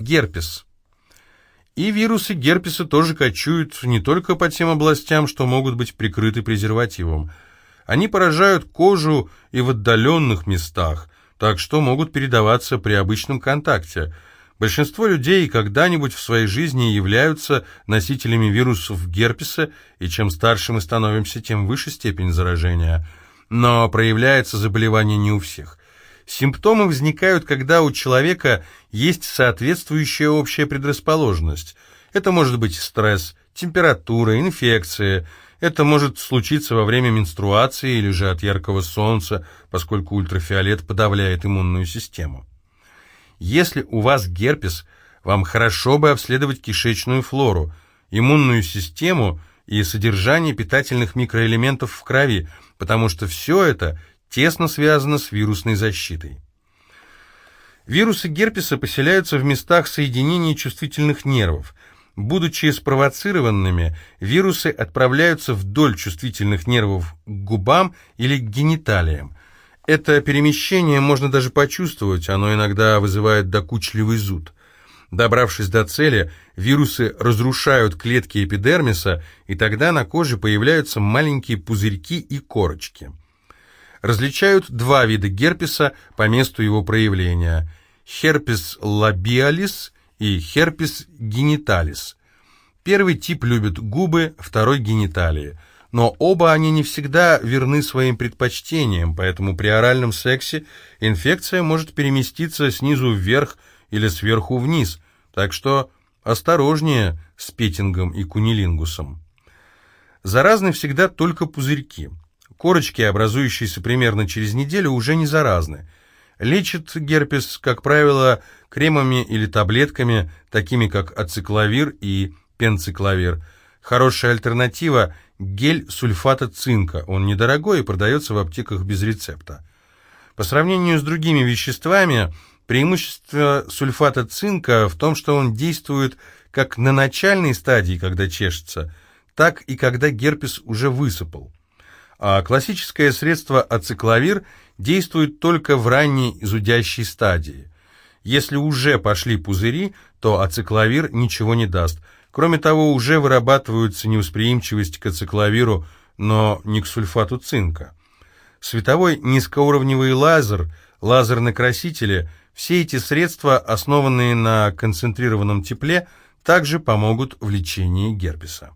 Герпес. И вирусы герпеса тоже кочуют не только по тем областям, что могут быть прикрыты презервативом. Они поражают кожу и в отдаленных местах, так что могут передаваться при обычном контакте. Большинство людей когда-нибудь в своей жизни являются носителями вирусов герпеса, и чем старше мы становимся, тем выше степень заражения. Но проявляется заболевание не у всех. Симптомы возникают, когда у человека есть соответствующая общая предрасположенность. Это может быть стресс, температура, инфекция. Это может случиться во время менструации или же от яркого солнца, поскольку ультрафиолет подавляет иммунную систему. Если у вас герпес, вам хорошо бы обследовать кишечную флору, иммунную систему и содержание питательных микроэлементов в крови, потому что все это тесно связано с вирусной защитой. Вирусы герпеса поселяются в местах соединения чувствительных нервов. Будучи спровоцированными, вирусы отправляются вдоль чувствительных нервов к губам или к гениталиям. Это перемещение можно даже почувствовать, оно иногда вызывает докучливый зуд. Добравшись до цели, вирусы разрушают клетки эпидермиса, и тогда на коже появляются маленькие пузырьки и корочки различают два вида герпеса по месту его проявления – херпес лабиалис и херпес гениталис. Первый тип любит губы, второй – гениталии. Но оба они не всегда верны своим предпочтениям, поэтому при оральном сексе инфекция может переместиться снизу вверх или сверху вниз, так что осторожнее с петингом и кунилингусом. Заразны всегда только пузырьки – Корочки, образующиеся примерно через неделю, уже не заразны. Лечат герпес, как правило, кремами или таблетками, такими как ацикловир и пенцикловир. Хорошая альтернатива – гель сульфата цинка. Он недорогой и продается в аптеках без рецепта. По сравнению с другими веществами, преимущество сульфата цинка в том, что он действует как на начальной стадии, когда чешется, так и когда герпес уже высыпал а классическое средство ацикловир действует только в ранней зудящей стадии. Если уже пошли пузыри, то ацикловир ничего не даст. Кроме того, уже вырабатывается невосприимчивость к ацикловиру, но не к сульфату цинка. Световой низкоуровневый лазер, лазерные красители – все эти средства, основанные на концентрированном тепле, также помогут в лечении герпеса.